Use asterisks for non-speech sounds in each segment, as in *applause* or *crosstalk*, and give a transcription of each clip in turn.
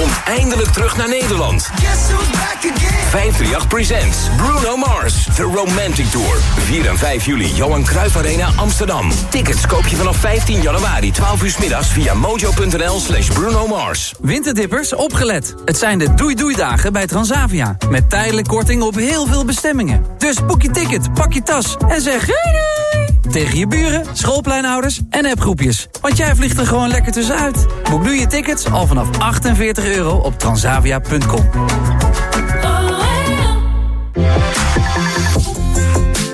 komt eindelijk terug naar Nederland. 538 Presents Bruno Mars, The Romantic Tour. 4 en 5 juli, Johan Cruijff Arena, Amsterdam. Tickets koop je vanaf 15 januari, 12 uur middags via mojo.nl slash Bruno Mars. Winterdippers, opgelet. Het zijn de doei-doei-dagen bij Transavia. Met tijdelijk korting op heel veel bestemmingen. Dus boek je ticket, pak je tas en zeg doei doei! Tegen je buren, schoolpleinouders en appgroepjes. Want jij vliegt er gewoon lekker tussenuit. Boek nu je tickets al vanaf 48 euro op transavia.com.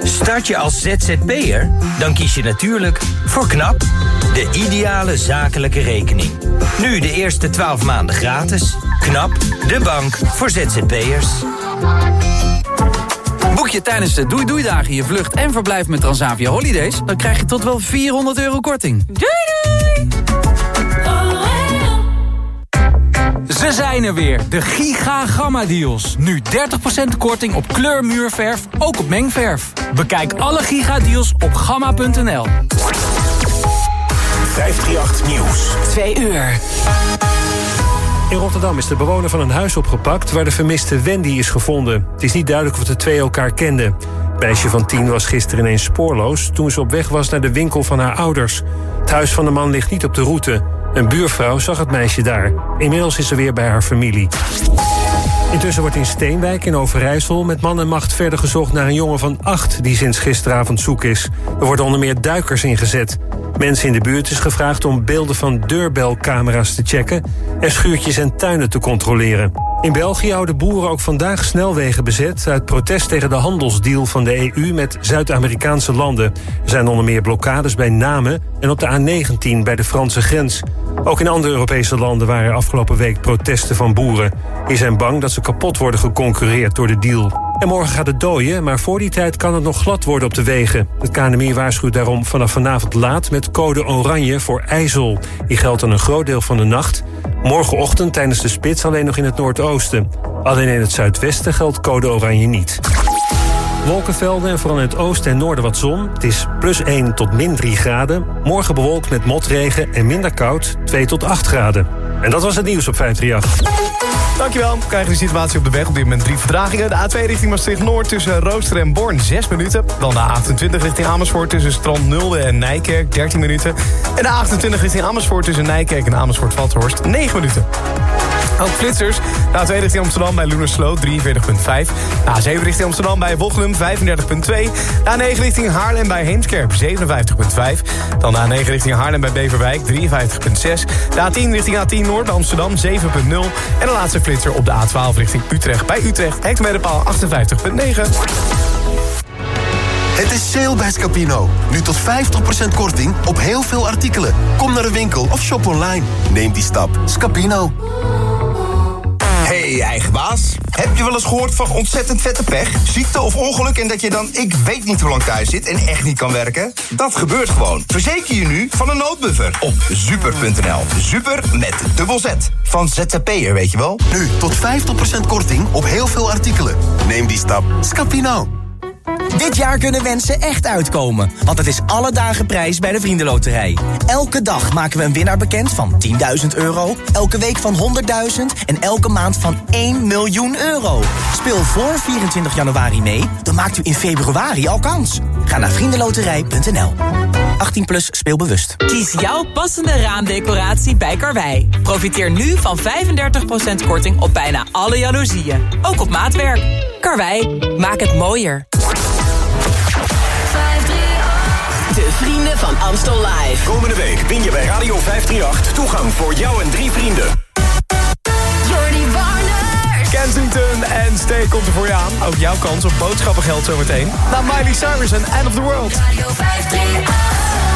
Start je als ZZP'er? Dan kies je natuurlijk voor KNAP, de ideale zakelijke rekening. Nu de eerste 12 maanden gratis. KNAP, de bank voor ZZP'ers. Boek je tijdens de Doei Doei Dagen je vlucht en verblijf met Transavia Holidays... dan krijg je tot wel 400 euro korting. Doei doei! Ze zijn er weer, de Giga Gamma Deals. Nu 30% korting op kleurmuurverf, ook op mengverf. Bekijk alle Giga Deals op gamma.nl. 538 Nieuws. 2 uur. In Rotterdam is de bewoner van een huis opgepakt... waar de vermiste Wendy is gevonden. Het is niet duidelijk of de twee elkaar kenden. Het meisje van tien was gisteren ineens spoorloos... toen ze op weg was naar de winkel van haar ouders. Het huis van de man ligt niet op de route. Een buurvrouw zag het meisje daar. Inmiddels is ze weer bij haar familie. Intussen wordt in Steenwijk in Overijssel met man en macht verder gezocht naar een jongen van acht die sinds gisteravond zoek is. Er worden onder meer duikers ingezet. Mensen in de buurt is gevraagd om beelden van deurbelcamera's te checken en schuurtjes en tuinen te controleren. In België houden boeren ook vandaag snelwegen bezet uit protest tegen de handelsdeal van de EU met Zuid-Amerikaanse landen. Er zijn onder meer blokkades bij Namen en op de A19 bij de Franse grens. Ook in andere Europese landen waren afgelopen week protesten van boeren. Die zijn bang dat ze kapot worden geconcurreerd door de deal. En morgen gaat het dooien, maar voor die tijd kan het nog glad worden op de wegen. Het KNMI waarschuwt daarom vanaf vanavond laat met code oranje voor IJssel. Die geldt dan een groot deel van de nacht. Morgenochtend tijdens de spits alleen nog in het noordoosten. Alleen in het zuidwesten geldt code oranje niet. Wolkenvelden en vooral in het oosten en noorden wat zon. Het is plus 1 tot min 3 graden. Morgen bewolkt met motregen en minder koud 2 tot 8 graden. En dat was het nieuws op 538. Dankjewel. We krijgen de situatie op de weg. Op dit moment drie verdragingen. De A2 richting Maastricht-Noord tussen Rooster en Born 6 minuten. Dan de A28 richting Amersfoort tussen Strand Nulde en Nijkerk 13 minuten. En de A28 richting Amersfoort tussen Nijkerk en Amersfoort-Vathorst 9 minuten. Ook flitsers. De A2 richting Amsterdam bij Loenersloot 43.5. De A7 richting Amsterdam bij Wochlum 35.2. De A9 richting Haarlem bij Heemskerp 57.5. Dan de A9 richting Haarlem bij Beverwijk 53.6. De A10 richting A10 Noord Amsterdam 7.0. En de laatste flitser op de A12 richting Utrecht bij Utrecht. Hectometerpaal 58.9. Het is sale bij Scapino. Nu tot 50% korting op heel veel artikelen. Kom naar de winkel of shop online. Neem die stap. Scapino. Hey, eigen baas. Heb je wel eens gehoord van ontzettend vette pech? Ziekte of ongeluk en dat je dan ik weet niet hoe lang thuis zit en echt niet kan werken? Dat gebeurt gewoon. Verzeker je nu van een noodbuffer op super.nl. Super met dubbel Z. Van ZZP'er, weet je wel? Nu tot 50% korting op heel veel artikelen. Neem die stap. Scapino. Dit jaar kunnen wensen echt uitkomen, want het is alle dagen prijs bij de Vriendenloterij. Elke dag maken we een winnaar bekend van 10.000 euro, elke week van 100.000 en elke maand van 1 miljoen euro. Speel voor 24 januari mee, dan maakt u in februari al kans. Ga naar vriendenloterij.nl. 18 plus speelbewust. Kies jouw passende raamdecoratie bij Karwei. Profiteer nu van 35% korting op bijna alle jaloezieën. Ook op maatwerk. Karwei, maak het mooier. Vrienden van Amstel Live. Komende week win je bij Radio 538 toegang voor jou en drie vrienden. Jordi Warner. Kensington en Stay komt er voor je aan. Ook jouw kans op boodschappengeld zometeen. Na Miley Cyrus en End of the World. Radio 538.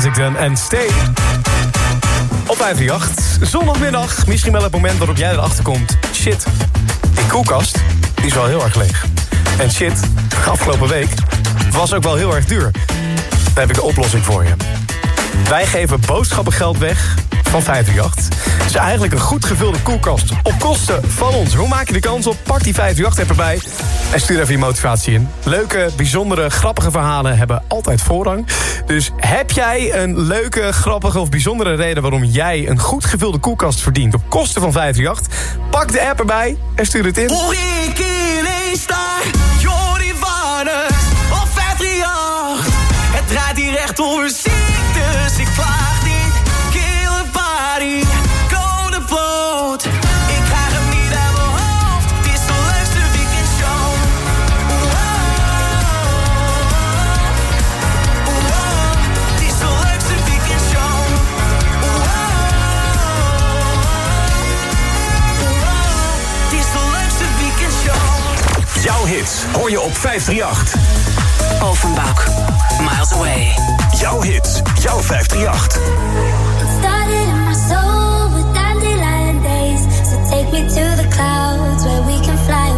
Kensington en Stay. Op 58. Zondagmiddag. Misschien wel het moment waarop jij erachter komt. Shit, die koelkast is wel heel erg leeg. En shit, afgelopen week was ook wel heel erg duur. Daar heb ik de oplossing voor je. Wij geven boodschappengeld weg van 538. Het is eigenlijk een goed gevulde koelkast op kosten van ons. Hoe maak je de kans op? Pak die 538 bij en stuur even je motivatie in. Leuke, bijzondere, grappige verhalen hebben altijd voorrang. Dus heb jij een leuke, grappige of bijzondere reden... waarom jij een goed gevulde koelkast verdient op kosten van 538? Pak de app erbij en stuur het in. Hoor ik daar op Het draait hier echt om dus ik. hoor je op 538. Offenbach, Miles Away. Jouw hits, jouw 538. It started in my soul with dandelion days. So take me to the clouds where we can fly.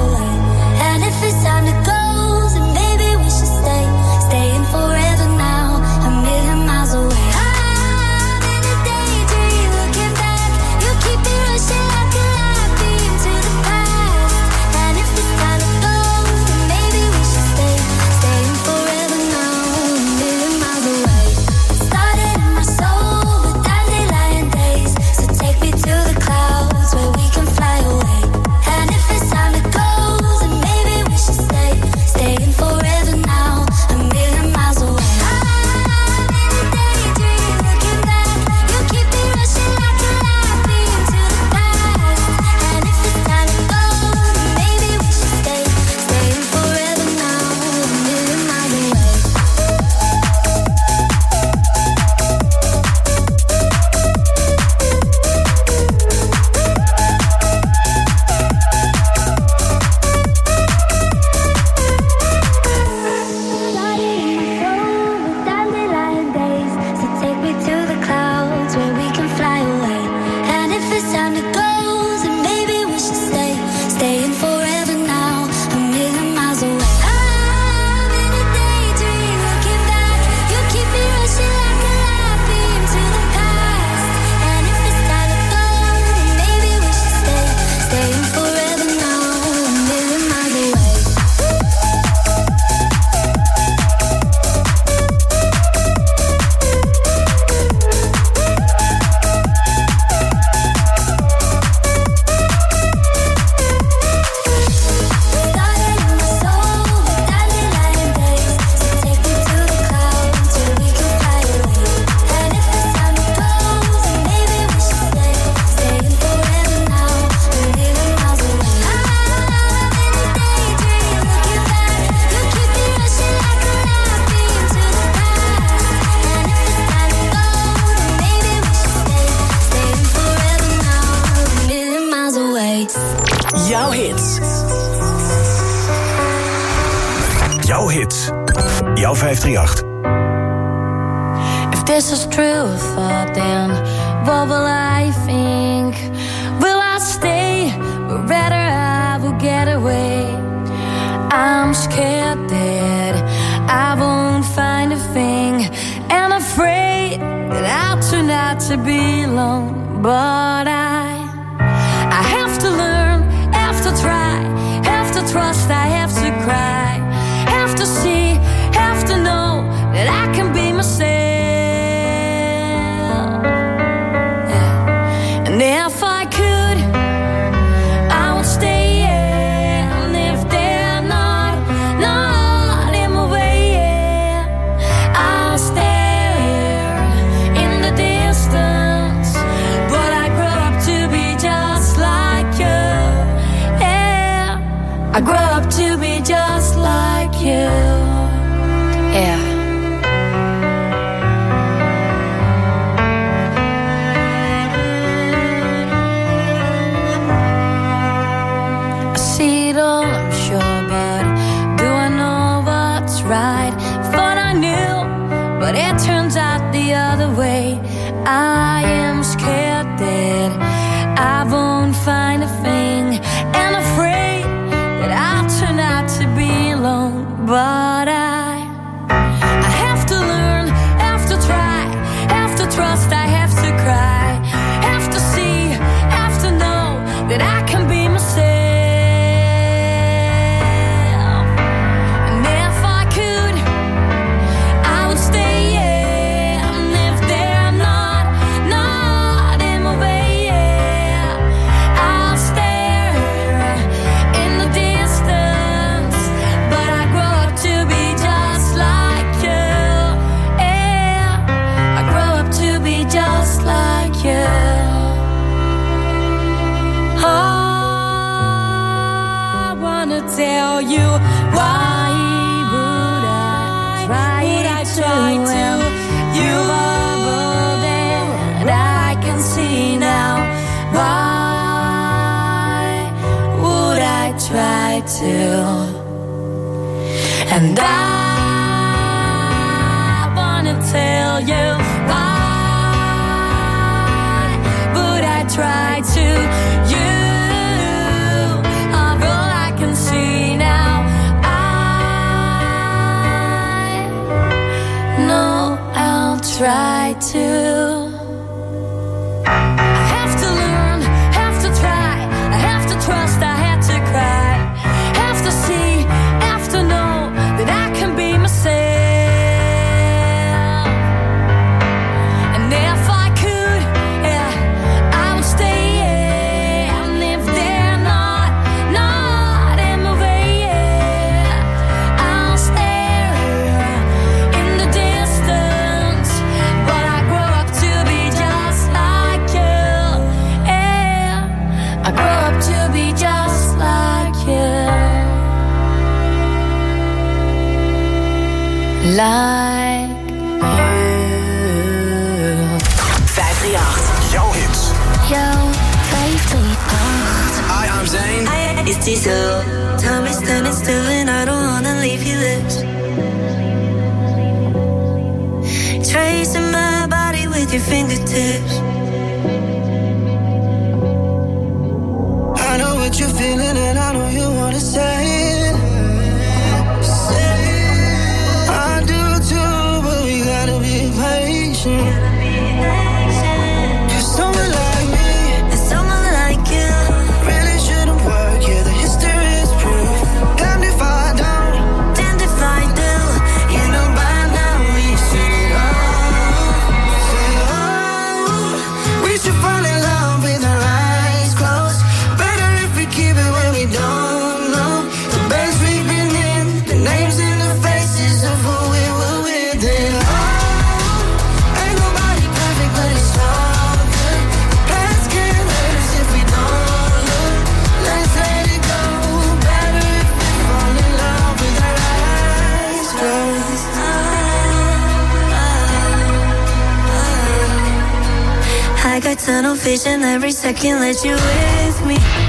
Vision every second. Let you with me.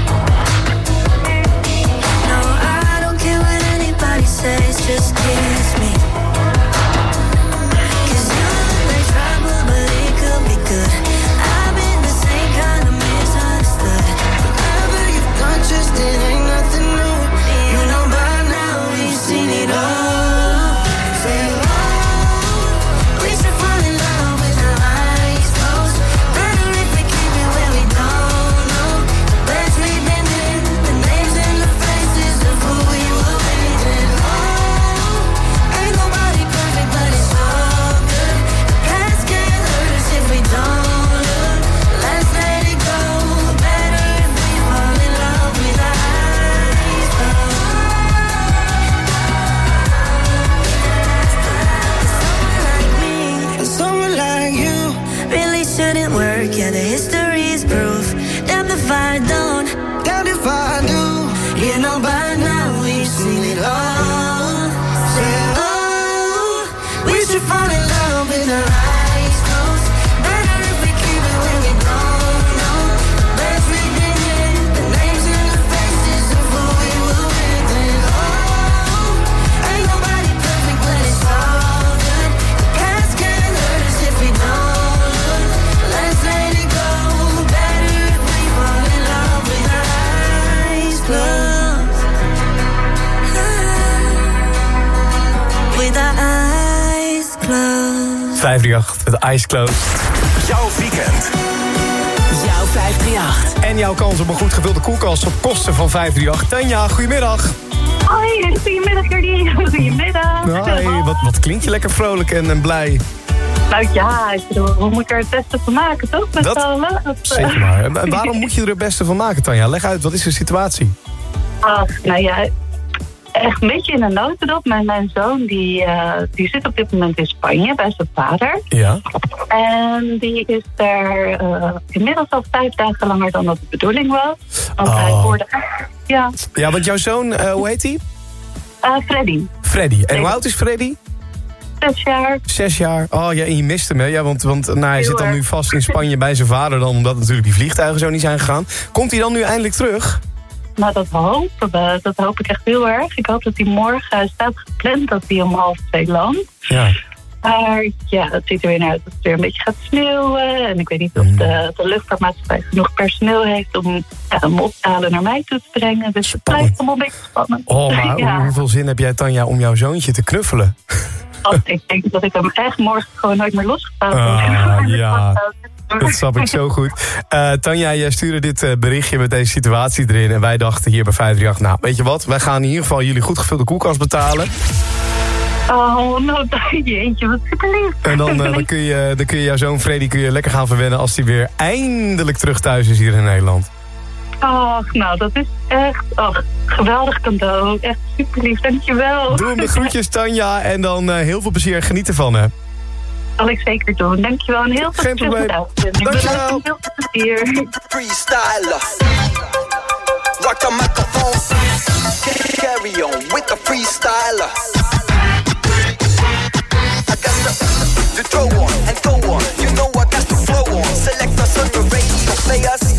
538 met Eyes Closed. Jouw weekend. Jouw 538. En jouw kans op een goed gevulde koelkast op kosten van 538. Tanja, goedemiddag. Hoi, goedemiddag Jordi. *laughs* Goedemiddag. Hoi, wat, wat klinkt je lekker vrolijk en, en blij. Nou ja, ik bedoel, we moeten er het beste van maken, toch? Met Dat- allen? Dat, eh, Zeker maar. En *laughs* waarom moet je er het beste van maken, Tanja? Leg uit, wat is de situatie? Ach, nou ja, echt een beetje in een notendop. Mijn, mijn zoon die, eh, die zit op dit moment in Spanje bij zijn vader. Ja. En die is daar eh, inmiddels al vijf dagen langer dan dat de bedoeling was. Want hij Oh. hoorde... Ja, Ja, want jouw zoon, eh, hoe heet hij? Freddy, Freddy. En hoe oud is Freddy? zes jaar. Zes jaar. Oh ja, en je mist hem, hè? Ja, want, want nou, hij Heel zit dan erg. nu vast in Spanje bij zijn vader... Dan, omdat natuurlijk die vliegtuigen zo niet zijn gegaan. Komt hij dan nu eindelijk terug? Nou, dat hopen we. Dat hoop ik echt heel erg. Ik hoop dat hij morgen hij staat gepland dat hij om half twee landt. Ja. Maar ja, het ziet er weer naar uit dat het weer een beetje gaat sneeuwen. En ik weet niet of Mm. de, de luchtvaartmaatschappij genoeg personeel heeft om ja, hem op te halen naar mij toe te brengen. Dus het blijft allemaal een beetje spannend. Oh, maar *laughs* ja. hoeveel zin heb jij, Tanja, om jouw zoontje te knuffelen? Ik denk dat ik hem echt morgen gewoon nooit meer losgelaten Ah, *laughs* ja. Dat snap ik zo goed. Eh, Tanja, jij stuurde dit eh, berichtje met deze situatie erin. En wij dachten hier bij 538, nou, weet je wat? Wij gaan in ieder geval jullie goed gevulde koelkast betalen. Oh, nou, *laughs* jeetje, wat super lief. En dan, eh, dan, kun, je, dan kun je jouw zoon Freddy kun je lekker gaan verwennen... als hij weer eindelijk terug thuis is hier in Nederland. Ach, nou, dat is echt ach, geweldig cadeau. Echt super lief, dankjewel. Doe hem de groetjes, Tanja. En dan eh, heel veel plezier en geniet ervan, hè. Zal ik zeker doen. Dankjewel en heel veel Geen probleem. Dankjewel. Bedankt Heel veel plezier. freestyler. Rock the microphone. Carry on with the freestyler. I got the, the throw on and go on. You know I got the flow on. Select us on the radio players.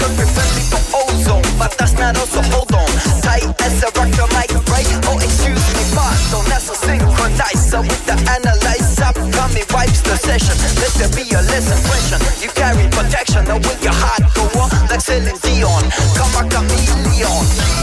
But that's not also hold on. Tight as a rock the mic, right? Oh, excuse me, pardon. That's a synchronizer with the analyzer. Coming wipes the session. Let there be a less impression. You carry protection. Now when your heart go on, like Celine Dion. Come a chameleon.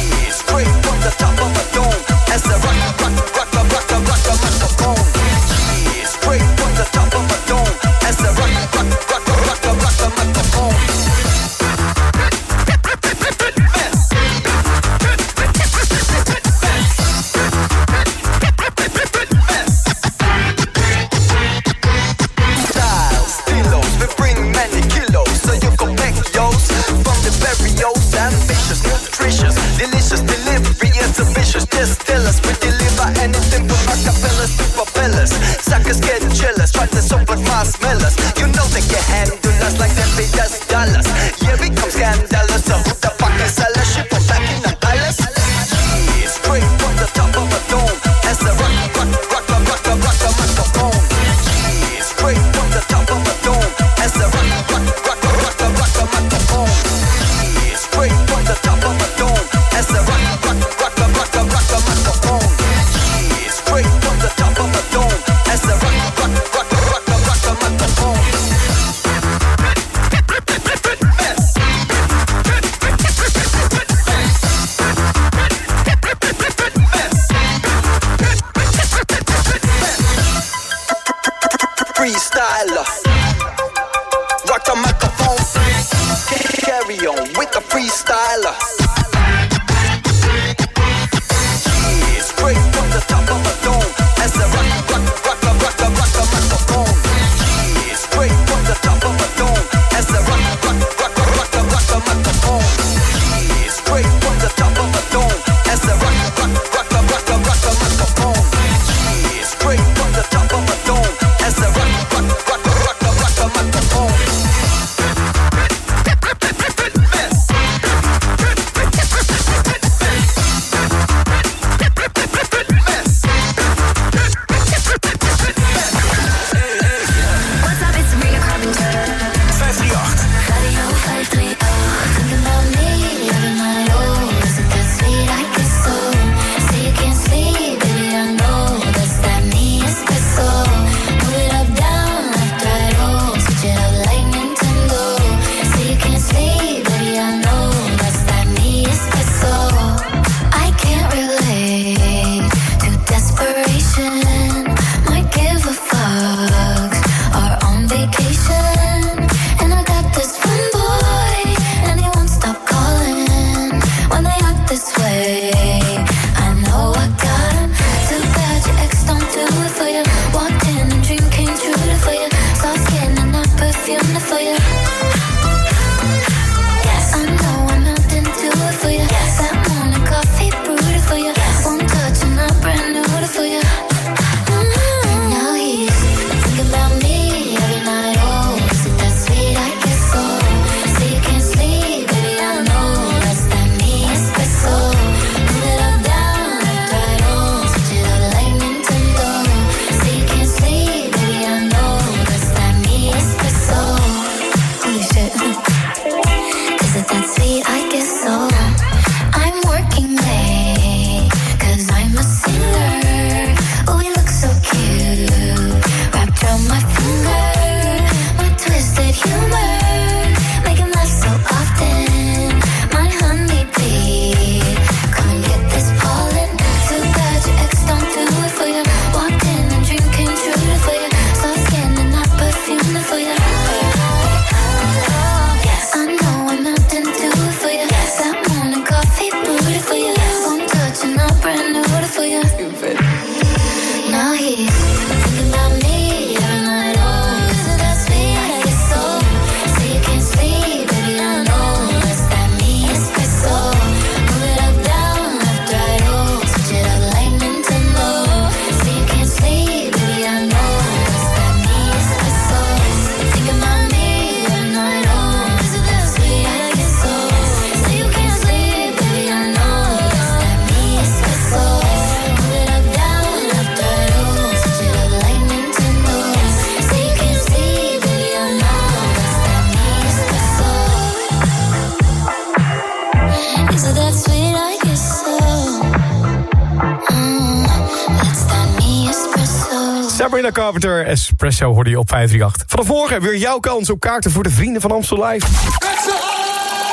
Carpenter, Espresso hoorde je op 538. Vanaf morgen weer jouw kans op kaarten voor de Vrienden van Amstel Live.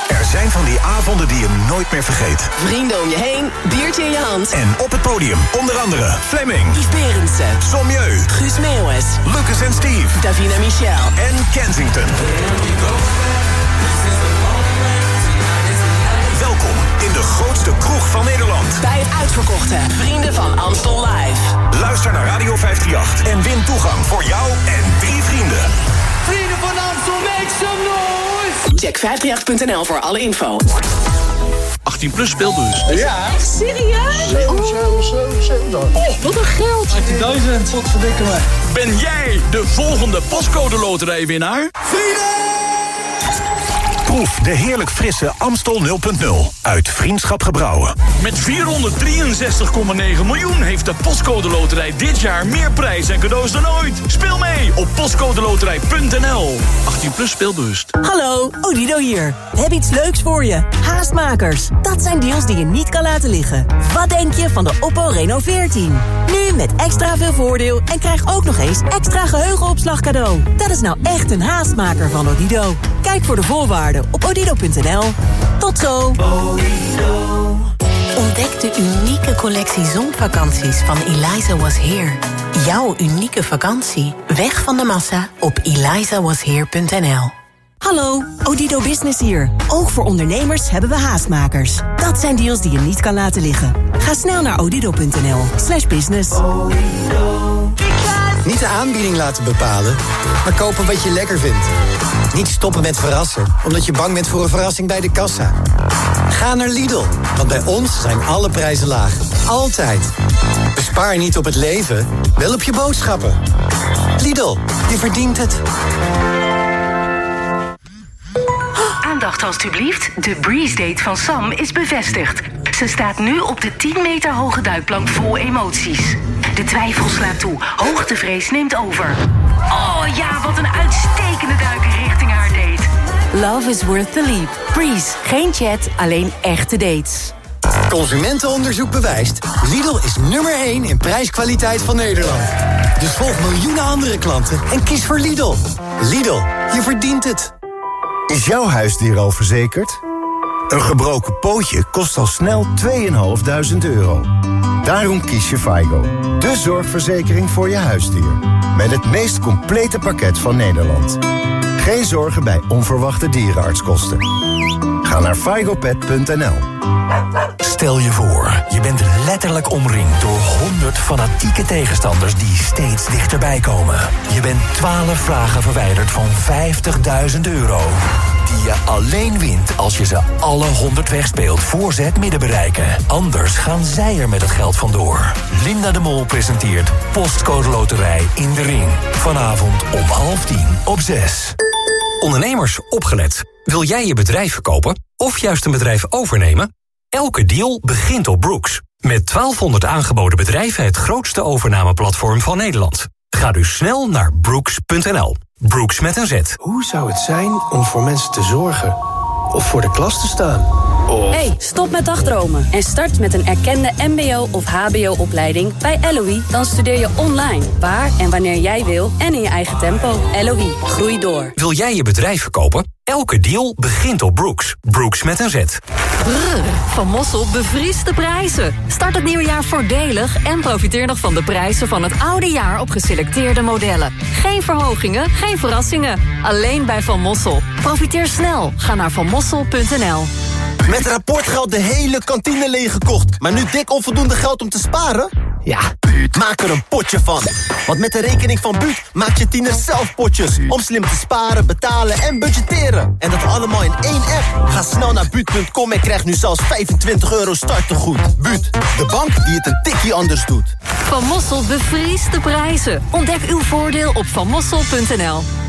Er zijn van die avonden die je nooit meer vergeet. Vrienden om je heen, biertje in je hand. En op het podium onder andere Fleming, Yves Berendsen, Sommieu, Guus Meeuwis, Lucas en Steve Davina Michel. en Kensington. Welkom in de grootste kroeg van Nederland. Bij het uitverkochte Vrienden van Amstel Live. Luister naar Radio 538 en win toegang voor jou en drie vrienden. Vrienden van Amstel, make some noise! Check 538.nl voor alle info. 18 plus speelbus. Ja. Echt serieus? Oh, wat een geld! 18.000, wat verdikken me. Ben jij de volgende postcode loterijwinnaar? Proef de heerlijk frisse Amstel 0.0 uit Vriendschap Gebrouwen. Met 463,9 miljoen heeft de Postcode Loterij dit jaar meer prijs en cadeaus dan ooit. Speel mee op postcodeloterij.nl. 18 plus speelbewust. Hallo, Odido hier. We hebben iets leuks voor je. Haastmakers. Dat zijn deals die je niet kan laten liggen. Wat denk je van de Oppo Reno 14? Nu met extra veel voordeel en krijg ook nog eens extra geheugenopslag cadeau. Dat is nou echt een haastmaker van Odido. Kijk voor de voorwaarden op odido.nl. Tot zo. Ontdek de unieke collectie zonvakanties van Eliza Was Here. Jouw unieke vakantie. Weg van de massa op elizawasheer.nl. Hallo, Odido Business hier. Ook voor ondernemers hebben we haastmakers. Dat zijn deals die je niet kan laten liggen. Ga snel naar odido.nl slash business. Niet de aanbieding laten bepalen, maar kopen wat je lekker vindt. Niet stoppen met verrassen, omdat je bang bent voor een verrassing bij de kassa. Ga naar Lidl, want bij ons zijn alle prijzen laag. Altijd. Bespaar niet op het leven, wel op je boodschappen. Lidl, je verdient het. Aandacht alstublieft. De Breeze Date van Sam is bevestigd. Ze staat nu op de 10 meter hoge duikplank vol emoties. De twijfel slaat toe. Hoogtevrees neemt over. Oh ja, wat een uitstekende duik richting haar date. Love is worth the leap. Breeze, geen chat, alleen echte dates. Consumentenonderzoek bewijst. Lidl is nummer 1 in prijskwaliteit van Nederland. Dus volg miljoenen andere klanten en kies voor Lidl. Lidl, je verdient het. Is jouw huisdier al verzekerd? Een gebroken pootje kost al snel 2.500 euro. Daarom kies je FIGO, de zorgverzekering voor je huisdier. Met het meest complete pakket van Nederland. Geen zorgen bij onverwachte dierenartskosten. Ga naar figopet.nl. Stel je voor, je bent letterlijk omringd door 100 fanatieke tegenstanders die steeds dichterbij komen. Je bent 12 vragen verwijderd van 50.000 euro. Die je alleen wint als je ze alle 100 wegspeelt voor ze het midden bereiken. Anders gaan zij er met het geld vandoor. Linda de Mol presenteert Postcode Loterij in de Ring. Vanavond om half tien op 6. Ondernemers, opgelet. Wil jij je bedrijf verkopen of juist een bedrijf overnemen? Elke deal begint op Brooks. Met 1200 aangeboden bedrijven het grootste overnameplatform van Nederland. Ga dus snel naar brooks.nl. Brooks met een Z. Hoe zou het zijn om voor mensen te zorgen? Of voor de klas te staan? Of... Hey, stop met dagdromen en start met een erkende mbo- of hbo-opleiding bij LOE. Dan studeer je online, waar en wanneer jij wil en in je eigen tempo. LOE, groei door. Wil jij je bedrijf verkopen? Elke deal begint op Brooks. Brooks met een Z. Brrr, van Mossel bevriest de prijzen. Start het nieuwe jaar voordelig en profiteer nog van de prijzen van het oude jaar op geselecteerde modellen. Geen verhogingen, geen verrassingen. Alleen bij Van Mossel. Profiteer snel. Ga naar vanmossel.nl. Met rapportgeld de hele kantine leeggekocht. Maar nu dik onvoldoende geld om te sparen? Ja, maak er een potje van. Want met de rekening van Buut maak je tieners zelf potjes. Om slim te sparen, betalen en budgetteren. En dat allemaal in één app. Ga snel naar Buut.com en krijg nu zelfs 25 euro startegoed. Buut, de bank die het een tikje anders doet. Van Mossel bevriest de prijzen. Ontdek uw voordeel op vanmossel.nl.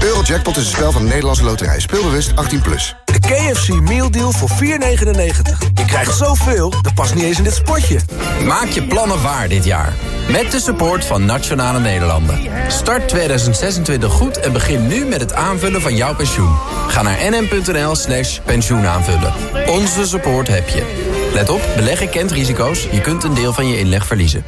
Eurojackpot is een spel van de Nederlandse loterij. Speelbewust 18+. Plus. De KFC Meal Deal voor 4,99. Je krijgt zoveel, dat past niet eens in dit spotje. Maak je plannen waar dit jaar. Met de support van Nationale Nederlanden. Start 2026 goed en begin nu met het aanvullen van jouw pensioen. Ga naar nm.nl slash pensioenaanvullen. Onze support heb je. Let op, beleggen kent risico's. Je kunt een deel van je inleg verliezen.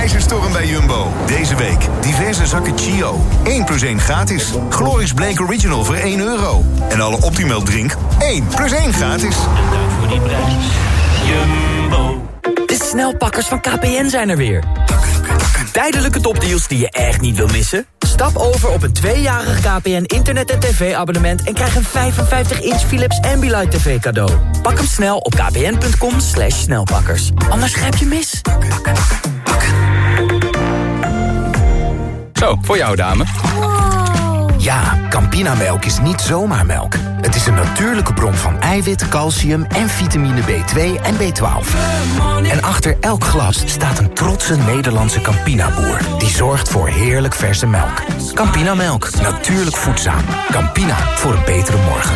Prijzenstorm bij Jumbo. Deze week diverse zakken Chio. 1 plus 1 gratis. Glorious Blake Original voor 1 euro. En alle Optimal drink 1 plus 1 gratis. En dank voor die prijs. Jumbo. De snelpakkers van KPN zijn er weer. Tijdelijke topdeals die je echt niet wil missen? Stap over op een tweejarig KPN internet- en tv-abonnement... en krijg een 55-inch Philips Ambilight TV cadeau. Pak hem snel op kpn.com slash snelpakkers. Anders grijp je mis. Zo, voor jou dame. Ja, Campinamelk is niet zomaar melk. Het is een natuurlijke bron van eiwit, calcium en vitamine B2 en B12. En achter elk glas staat een trotse Nederlandse Campina-boer... die zorgt voor heerlijk verse melk. Campinamelk, natuurlijk voedzaam. Campina, voor een betere morgen.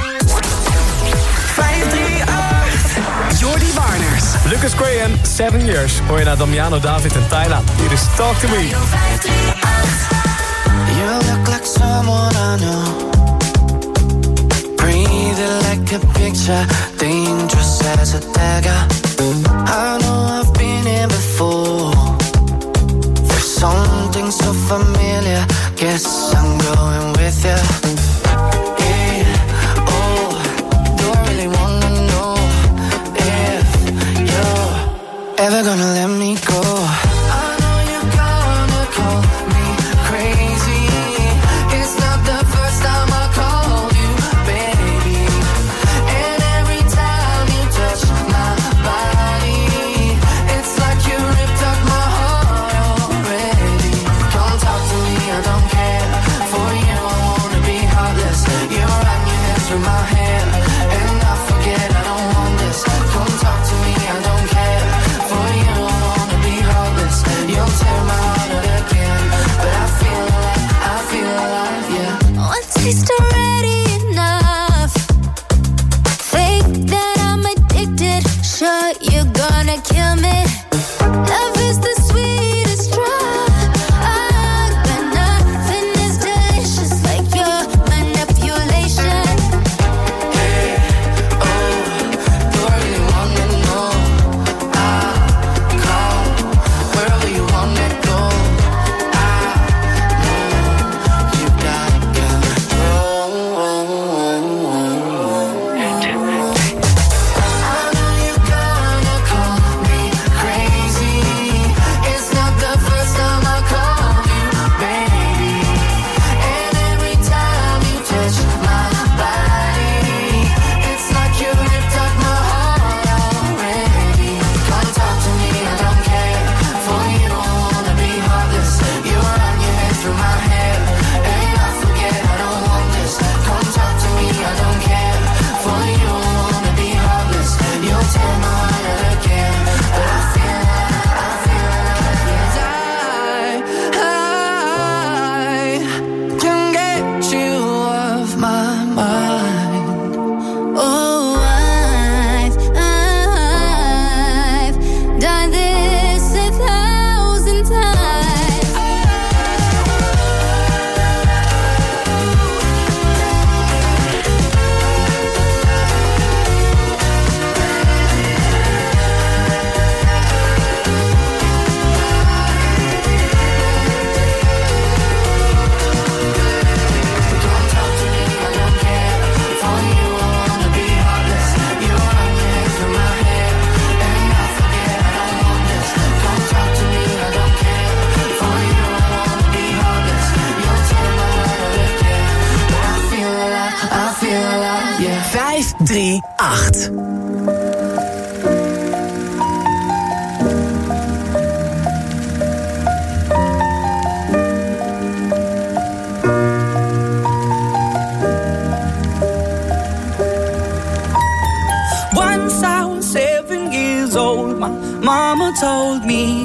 538. Jordi Warners. Lucas Graham, 7 years. Hoor je naar Damiano David en Tyla. Hier is Talk to Me. You look like someone I know. Breathing like a picture, dangerous as a dagger. I know I've been here before. There's something so familiar. Guess I'm going with you.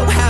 so happy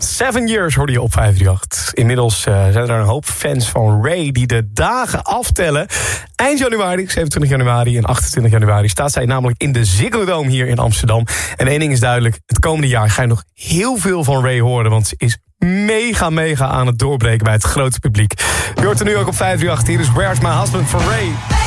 Seven Years hoorde je op 538. Inmiddels eh, zijn er een hoop fans van Ray die de dagen aftellen. Eind januari, 27 januari en 28 januari... staat zij namelijk in de Ziggo Dome hier in Amsterdam. En één ding is duidelijk, het komende jaar ga je nog heel veel van Ray horen... want ze is mega, mega aan het doorbreken bij het grote publiek. Je hoort er nu ook op 538. Hier is Where's My Husband van Ray.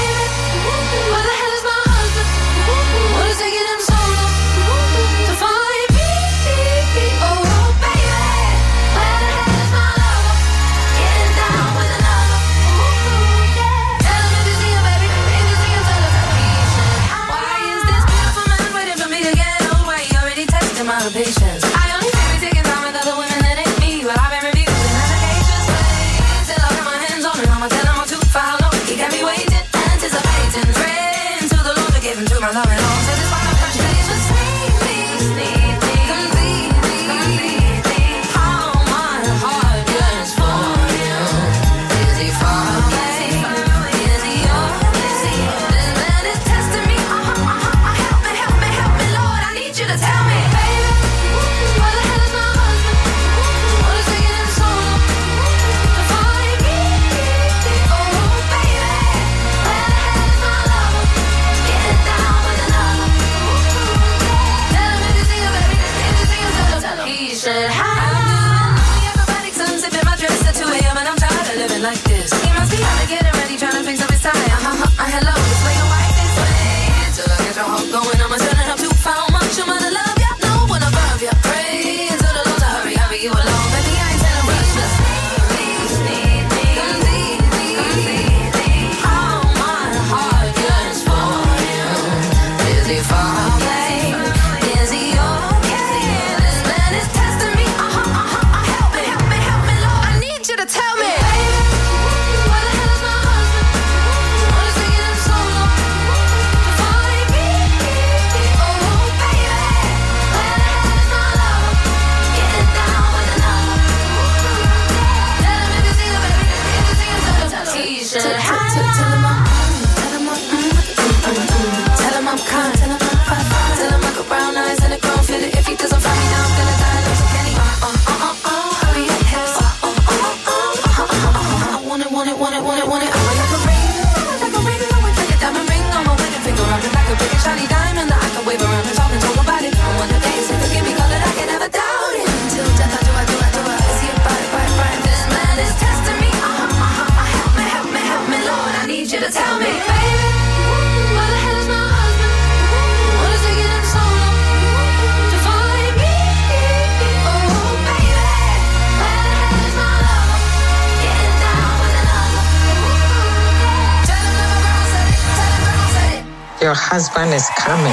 Your husband is coming.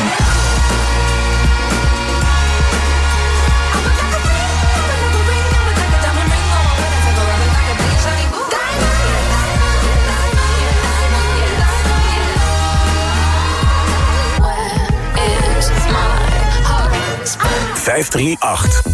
Is my husband?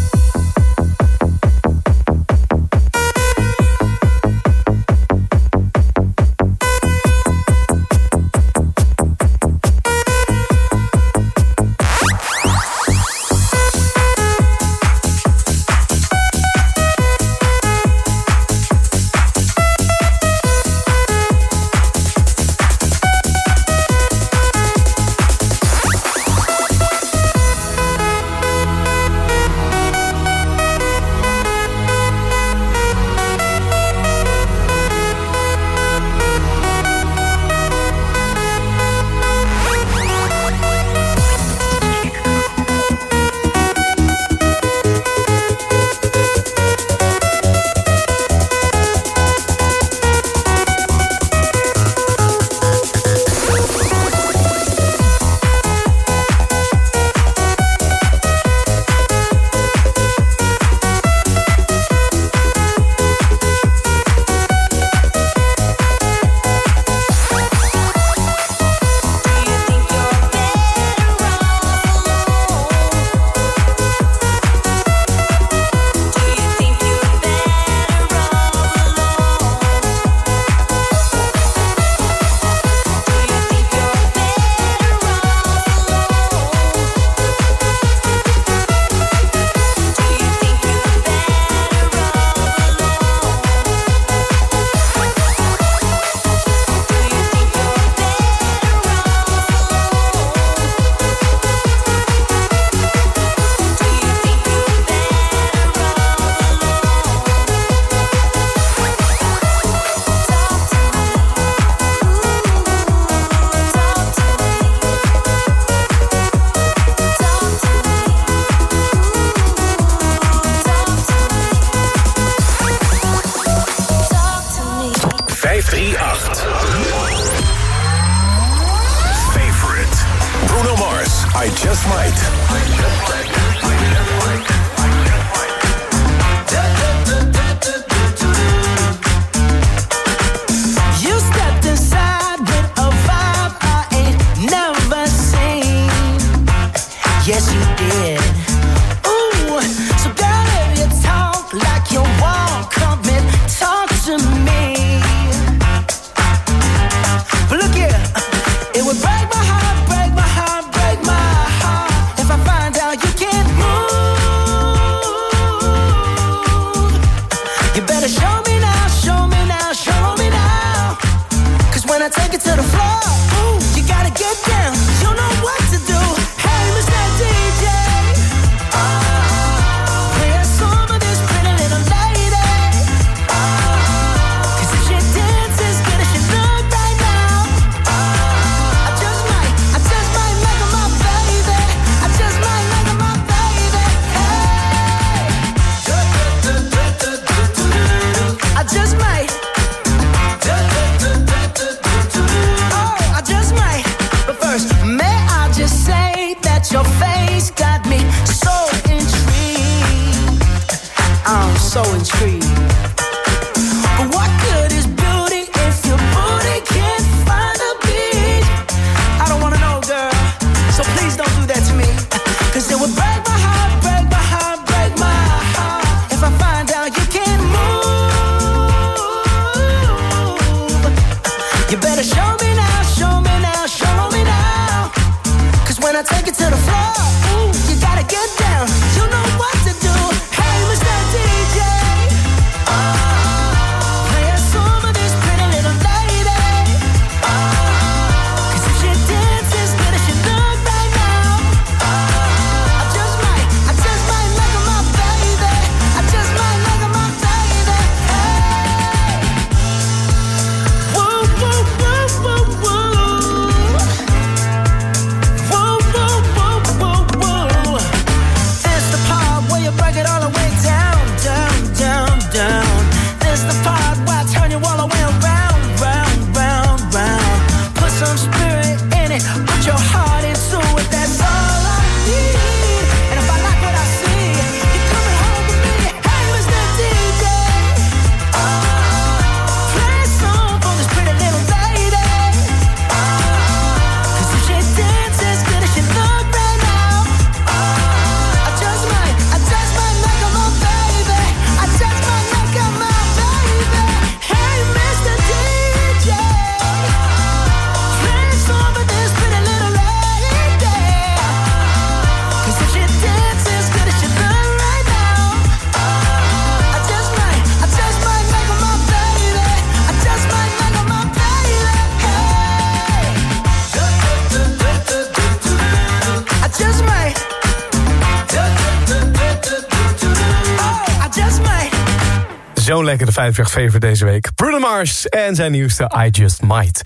538 Fever deze week. Bruno Mars en zijn nieuwste I Just Might.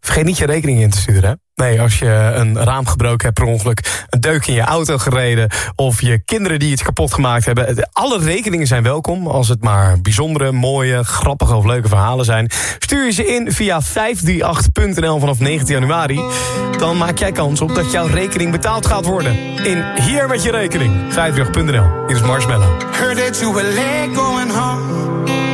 Vergeet niet je rekening in te sturen. Hè? Nee, als je een raam gebroken hebt per ongeluk... een deuk in je auto gereden... of je kinderen die iets kapot gemaakt hebben... alle rekeningen zijn welkom als het maar bijzondere, mooie... grappige of leuke verhalen zijn. Stuur je ze in via 538.nl vanaf 19 januari. Dan maak jij kans op dat jouw rekening betaald gaat worden. In Hier met je rekening. 538.nl. Hier is Marshmallow. Heard going home.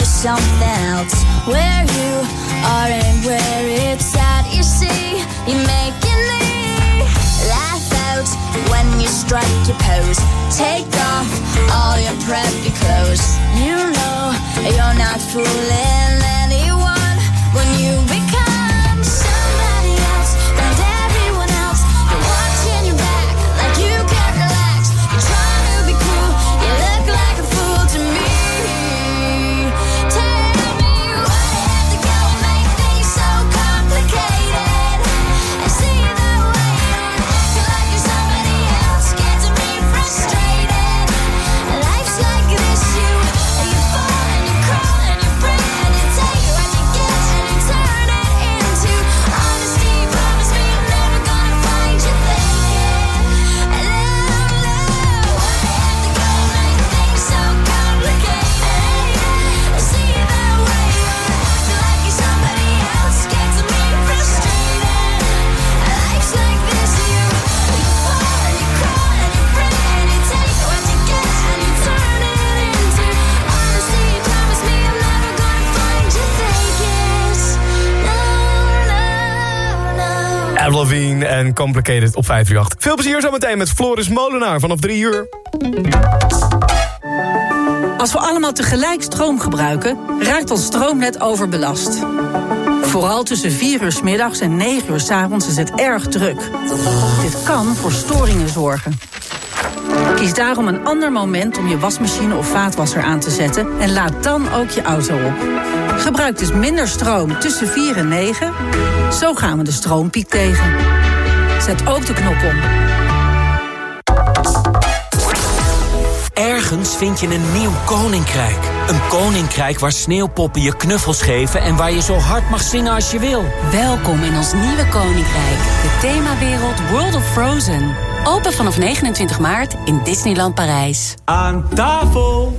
you're something else. Where you are and where it's at, you see, you're making me laugh out when you strike your pose. Take off all your preppy clothes. You know you're not fooling anyone when you Avril en Complicated op 538. Veel plezier zometeen met Floris Molenaar vanaf 3 uur. Als we allemaal tegelijk stroom gebruiken, raakt ons stroomnet overbelast. Vooral tussen 4 uur 's middags en 9 uur 's avonds is het erg druk. Dit kan voor storingen zorgen. Kies daarom een ander moment om je wasmachine of vaatwasser aan te zetten en laad dan ook je auto op. Gebruik dus minder stroom tussen 4 en 9. Zo gaan we de stroompiek tegen. Zet ook de knop om. Ergens vind je een nieuw koninkrijk. Een koninkrijk waar sneeuwpoppen je knuffels geven... en waar je zo hard mag zingen als je wil. Welkom in ons nieuwe koninkrijk, de themawereld World of Frozen. Open vanaf 29 maart in Disneyland Parijs. Aan tafel!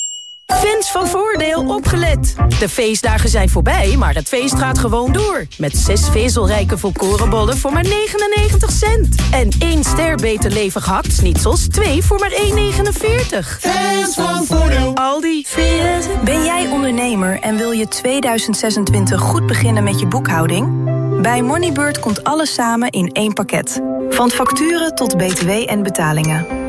Fans van Voordeel opgelet. De feestdagen zijn voorbij, maar het feest gaat gewoon door. Met zes vezelrijke volkorenbollen voor maar 99 cent. En één ster beter levig hakt-snitsels, twee voor maar 1,49. Fans van Voordeel. Aldi. Ben jij ondernemer en wil je 2026 goed beginnen met je boekhouding? Bij Moneybird komt alles samen in één pakket. Van facturen tot btw en betalingen.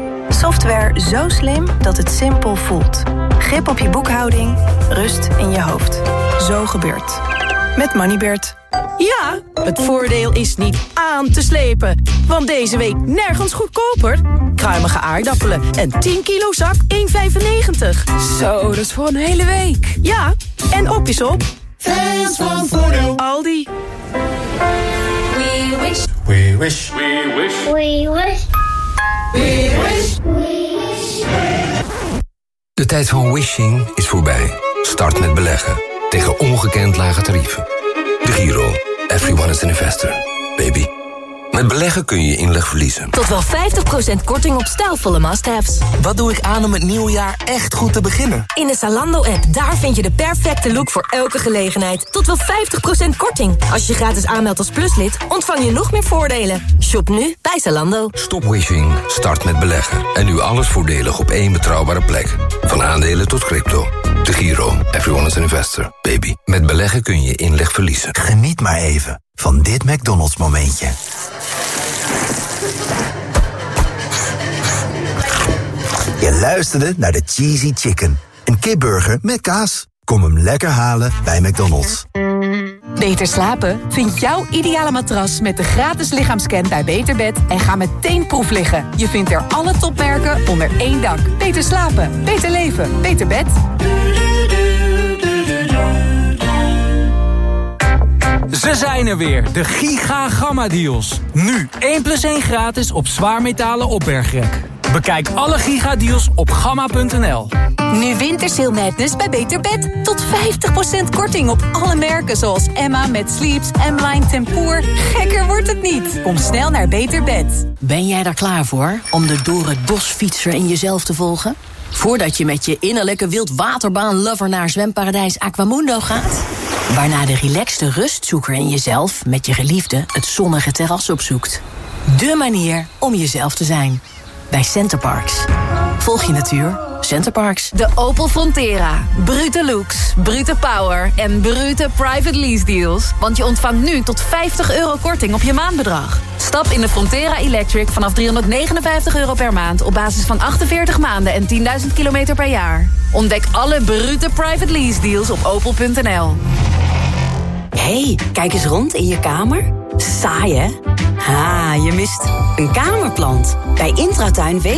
Software zo slim dat het simpel voelt. Grip op je boekhouding, rust in je hoofd. Zo gebeurt. Met Moneybird. Ja, het voordeel is niet aan te slepen. Want deze week nergens goedkoper. Kruimige aardappelen en 10 kilo zak 1,95. Zo, dat is voor een hele week. Ja, en op is op. Fans van Voordeel. Aldi. We wish. We wish. We wish. We wish. De tijd van wishing is voorbij. Start met beleggen. Tegen ongekend lage tarieven. De Giro. Everyone is an investor. Baby. Met beleggen kun je inleg verliezen. Tot wel 50% korting op stijlvolle must-haves. Wat doe ik aan om het nieuwe jaar echt goed te beginnen? In de Zalando-app, daar vind je de perfecte look voor elke gelegenheid. Tot wel 50% korting. Als je gratis aanmeldt als pluslid, ontvang je nog meer voordelen. Shop nu bij Zalando. Stop wishing. Start met beleggen. En nu alles voordelig op één betrouwbare plek. Van aandelen tot crypto. De Giro. Everyone is an investor. Baby. Met beleggen kun je inleg verliezen. Geniet maar even van dit McDonald's momentje. Je luisterde naar de Cheesy Chicken. Een kipburger met kaas. Kom hem lekker halen bij McDonald's. Beter slapen? Vind jouw ideale matras met de gratis lichaamscan bij Beterbed... en ga meteen proef liggen. Je vindt er alle topmerken onder één dak. Beter slapen, beter leven, beter bed. Ze zijn er weer, de Giga Gamma Deals. Nu 1 plus 1 gratis op zwaarmetalen opbergrek. Bekijk alle Giga Deals op gamma.nl. Nu Wintersale Madness bij Beter Bed. Tot 50% korting op alle merken zoals Emma met Sleeps, M-Line Tempoor. Gekker wordt het niet. Kom snel naar Beter Bed. Ben jij daar klaar voor om de door het bos fietser in jezelf te volgen? Voordat je met je innerlijke wildwaterbaan-lover naar zwemparadijs Aquamundo gaat? Waarna de relaxte rustzoeker in jezelf met je geliefde het zonnige terras opzoekt. De manier om jezelf te zijn. Bij Centerparks. Volg je natuur. Centerparks. De Opel Frontera. Brute looks, brute power en brute private lease deals. Want je ontvangt nu tot 50 euro korting op je maandbedrag. Stap in de Frontera Electric vanaf 359 euro per maand... op basis van 48 maanden en 10.000 kilometer per jaar. Ontdek alle brute private lease deals op opel.nl. hey, kijk eens rond in je kamer. Saai, hè? Ha, je mist een kamerplant. Bij Intratuin weet